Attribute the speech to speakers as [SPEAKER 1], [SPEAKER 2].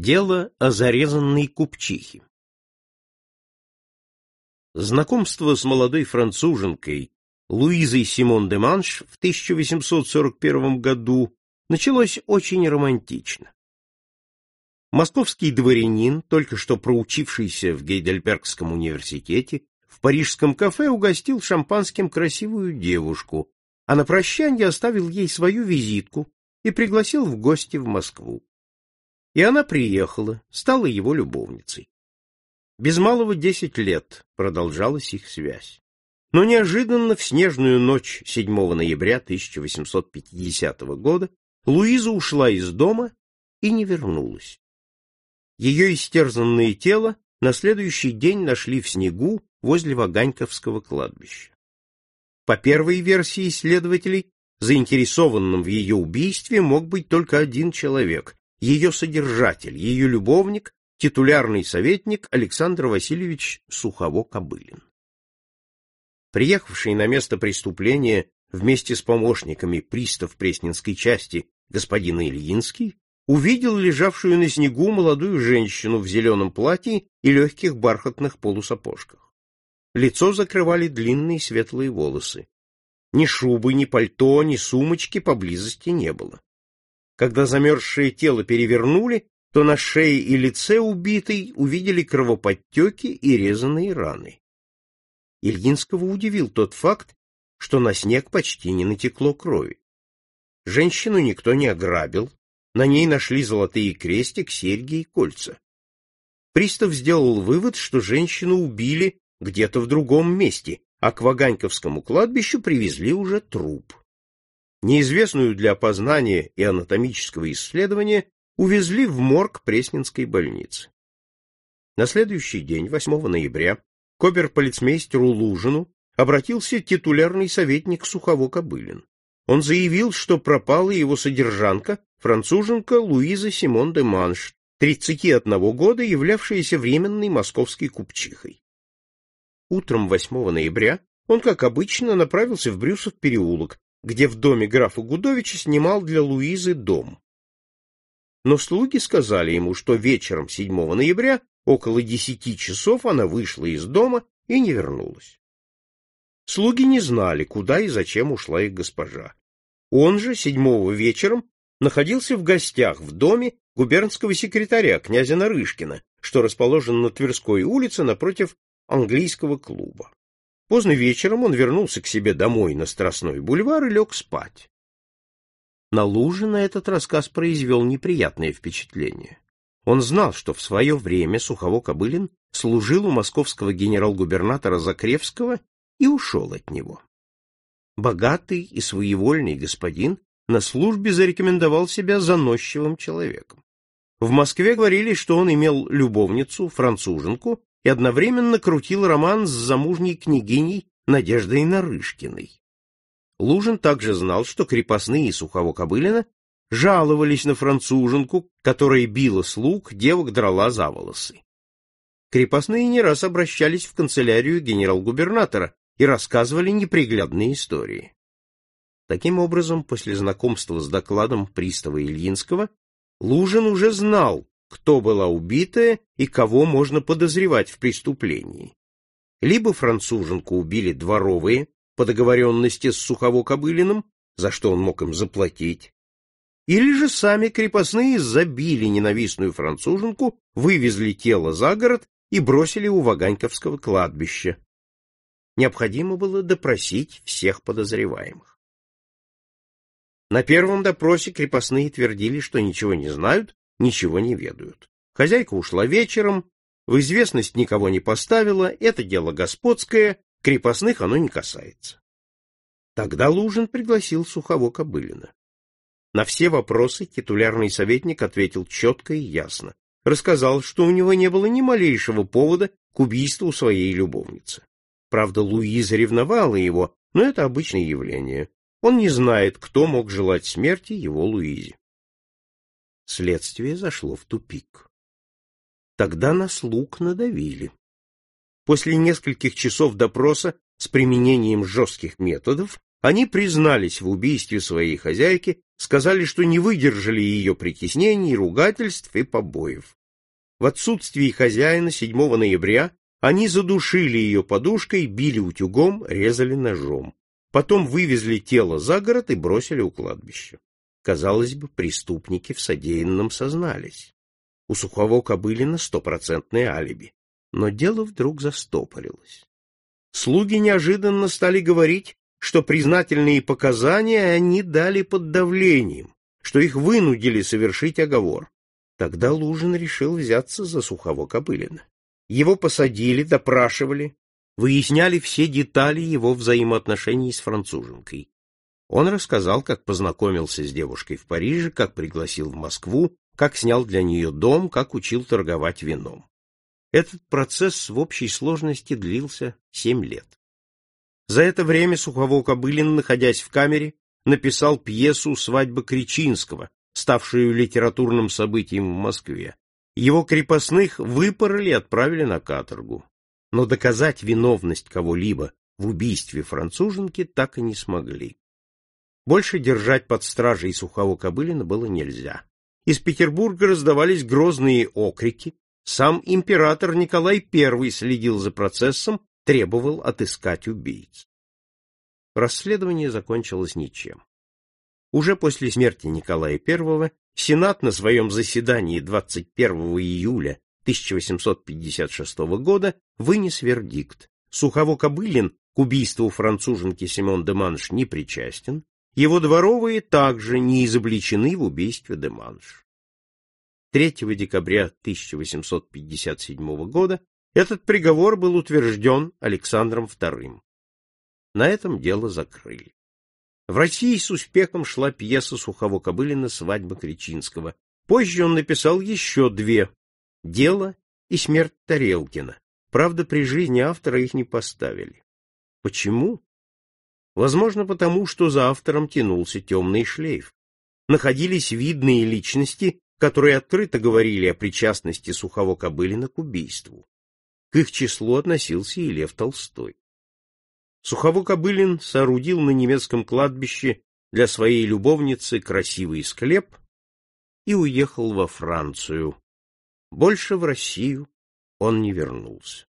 [SPEAKER 1] Дело о зарезанной купчихе. Знакомство с молодой француженкой Луизой Симон де Манш в 1841 году началось очень романтично. Московский дворянин, только что проучившийся в Гейдельбергском университете, в парижском кафе угостил шампанским красивую девушку, а на прощание оставил ей свою визитку и пригласил в гости в Москву и она приехала, стала его любовницей. Без малого десять лет продолжалась их связь. Но неожиданно в снежную ночь 7 ноября 1850 года Луиза ушла из дома и не вернулась. Ее истерзанное тело на следующий день нашли в снегу возле Ваганьковского кладбища. По первой версии исследователей, заинтересованным в ее убийстве мог быть только один человек ее содержатель, ее любовник, титулярный советник Александр Васильевич Сухово-Кобылин. Приехавший на место преступления вместе с помощниками пристав Пресненской части господина Ильинский увидел лежавшую на снегу молодую женщину в зеленом платье и легких бархатных полусапожках. Лицо закрывали длинные светлые волосы. Ни шубы, ни пальто, ни сумочки поблизости не было. Когда замерзшее тело перевернули, то на шее и лице убитой увидели кровоподтеки и резаные раны. Ильинского удивил тот факт, что на снег почти не натекло крови. Женщину никто не ограбил, на ней нашли золотые крестик, серьги и кольца. Пристав сделал вывод, что женщину убили где-то в другом месте, а к Ваганьковскому кладбищу привезли уже труп неизвестную для опознания и анатомического исследования, увезли в морг Пресненской больницы. На следующий день, 8 ноября, к оберполицмейстеру Лужину обратился титулярный советник Сухово-Кобылин. Он заявил, что пропала его содержанка, француженка Луиза Симон де Манш, 31 года, являвшаяся временной московской купчихой. Утром 8 ноября он, как обычно, направился в Брюсов переулок, где в доме графа Гудовича снимал для Луизы дом. Но слуги сказали ему, что вечером 7 ноября около десяти часов она вышла из дома и не вернулась. Слуги не знали, куда и зачем ушла их госпожа. Он же седьмого вечером находился в гостях в доме губернского секретаря князя Нарышкина, что расположен на Тверской улице напротив английского клуба. Поздно вечером он вернулся к себе домой на Страстной бульвар и лег спать. На Лужина этот рассказ произвел неприятное впечатление. Он знал, что в свое время Сухово-Кобылин служил у московского генерал-губернатора Закревского и ушел от него. Богатый и своевольный господин на службе зарекомендовал себя заносчивым человеком. В Москве говорили, что он имел любовницу, француженку, и одновременно крутил роман с замужней княгиней Надеждой Нарышкиной. Лужин также знал, что крепостные Сухово-Кобылина жаловались на француженку, которая била слуг, девок драла за волосы. Крепостные не раз обращались в канцелярию генерал-губернатора и рассказывали неприглядные истории. Таким образом, после знакомства с докладом пристава Ильинского, Лужин уже знал, кто была убитая и кого можно подозревать в преступлении. Либо француженку убили дворовые по договоренности с Сухово-Кобылиным, за что он мог им заплатить, или же сами крепостные забили ненавистную француженку, вывезли тело за город и бросили у Ваганьковского кладбища. Необходимо было допросить всех подозреваемых. На первом допросе крепостные твердили, что ничего не знают ничего не ведают. Хозяйка ушла вечером, в известность никого не поставила, это дело господское, крепостных оно не касается. Тогда Лужин пригласил Сухово-Кобылина. На все вопросы титулярный советник ответил четко и ясно. Рассказал, что у него не было ни малейшего повода к убийству своей любовницы. Правда, Луиза ревновала его, но это обычное явление. Он не знает, кто мог желать смерти его Луизе следствие зашло в тупик. Тогда на слуг надавили. После нескольких часов допроса с применением жестких методов они признались в убийстве своей хозяйки сказали, что не выдержали ее притеснений, ругательств и побоев. В отсутствии хозяина 7 ноября они задушили ее подушкой, били утюгом, резали ножом. Потом вывезли тело за город и бросили у кладбища. Казалось бы, преступники в содеянном сознались. У Сухого Кобылина стопроцентное алиби. Но дело вдруг застопорилось. Слуги неожиданно стали говорить, что признательные показания они дали под давлением, что их вынудили совершить оговор. Тогда Лужин решил взяться за Сухого Кобылина. Его посадили, допрашивали, выясняли все детали его взаимоотношений с француженкой. Он рассказал, как познакомился с девушкой в Париже, как пригласил в Москву, как снял для нее дом, как учил торговать вином. Этот процесс в общей сложности длился семь лет. За это время Сухово Кобылин, находясь в камере, написал пьесу «Свадьба Кричинского», ставшую литературным событием в Москве. Его крепостных выпороли и отправили на каторгу. Но доказать виновность кого-либо в убийстве француженки так и не смогли. Больше держать под стражей Сухого Кобылина было нельзя. Из Петербурга раздавались грозные окрики, сам император Николай I следил за процессом, требовал отыскать убийц. Расследование закончилось ничем. Уже после смерти Николая I Сенат на своем заседании 21 июля 1856 года вынес вердикт. Сухово-Кобылин к убийству француженки Симон де Манш не причастен, его дворовые также не изобличены в убийстве де Манш. 3 декабря 1857 года этот приговор был утвержден Александром II. На этом дело закрыли. В России с успехом шла пьеса Сухово-Кобылина «Свадьба Кричинского». Позже он написал еще две «Дело» и «Смерть Тарелкина». Правда, при жизни автора их не поставили. Почему? Возможно, потому что за автором тянулся темный шлейф. Находились видные личности, которые открыто говорили о причастности Сухого Кобылина к убийству. К их числу относился и Лев Толстой. Сухово Кобылин соорудил на немецком кладбище для своей любовницы красивый склеп и уехал во Францию. Больше в Россию он не вернулся.